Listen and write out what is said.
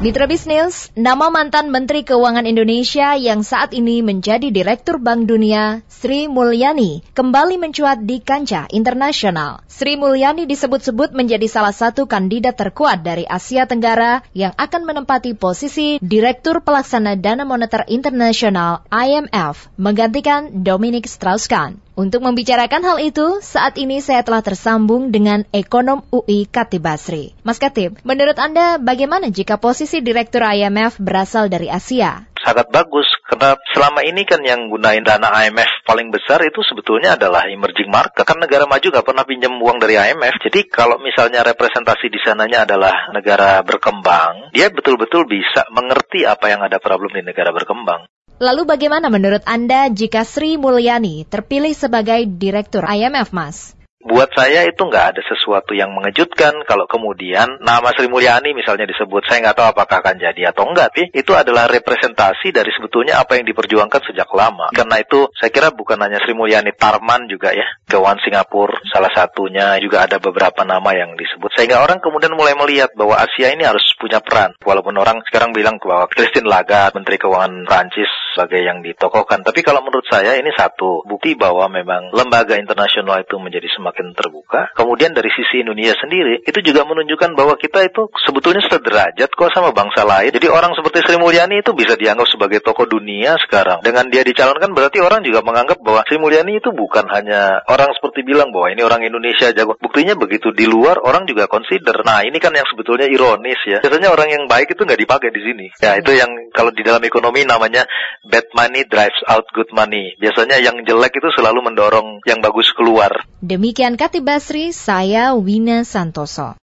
Mitra bisnis, nama mantan Menteri Keuangan Indonesia yang saat ini menjadi Direktur Bank Dunia, Sri Mulyani, kembali mencuat di kancah internasional. Sri Mulyani disebut-sebut menjadi salah satu kandidat terkuat dari Asia Tenggara yang akan menempati posisi Direktur Pelaksana Dana Moneter Internasional IMF, menggantikan Dominic Strauss-Kahn. Untuk membicarakan hal itu, saat ini saya telah tersambung dengan ekonom UI Katib Basri. Mas Katib, menurut Anda bagaimana jika posisi Direktur IMF berasal dari Asia? sangat bagus karena selama ini kan yang gunain dana IMF paling besar itu sebetulnya adalah emerging market kan negara maju nggak pernah pinjam uang dari IMF jadi kalau misalnya representasi di sananya adalah negara berkembang dia betul-betul bisa mengerti apa yang ada problem di negara berkembang Lalu bagaimana menurut Anda jika Sri Mulyani terpilih sebagai Direktur IMF, Mas? Buat saya itu nggak ada sesuatu yang mengejutkan kalau kemudian nama Sri Mulyani misalnya disebut. Saya nggak tahu apakah akan jadi atau enggak, tapi itu adalah representasi dari sebetulnya apa yang diperjuangkan sejak lama. Karena itu saya kira bukan hanya Sri Mulyani Tarman juga ya, Keuangan Singapura salah satunya juga ada beberapa nama yang disebut. Sehingga orang kemudian mulai melihat bahwa Asia ini harus punya peran. Walaupun orang sekarang bilang bahwa Christine Lagarde, Menteri Keuangan Prancis sebagai yang ditokohkan. Tapi kalau menurut saya ini satu bukti bahwa memang lembaga internasional itu menjadi semakin terbuka. Kemudian dari sisi Indonesia sendiri, itu juga menunjukkan bahwa kita itu sebetulnya sederajat kok sama bangsa lain. Jadi orang seperti Sri Mulyani itu bisa dianggap sebagai tokoh dunia sekarang. Dengan dia dicalonkan berarti orang juga menganggap bahwa Sri Mulyani itu bukan hanya orang seperti bilang bahwa ini orang Indonesia jago. Buktinya begitu di luar orang juga consider. Nah ini kan yang sebetulnya ironis ya. Biasanya orang yang baik itu nggak dipakai di sini. Ya itu yang kalau di dalam ekonomi namanya bad money drives out good money. Biasanya yang jelek itu selalu mendorong yang bagus keluar. Demikian Katib Basri, saya Wina Santoso.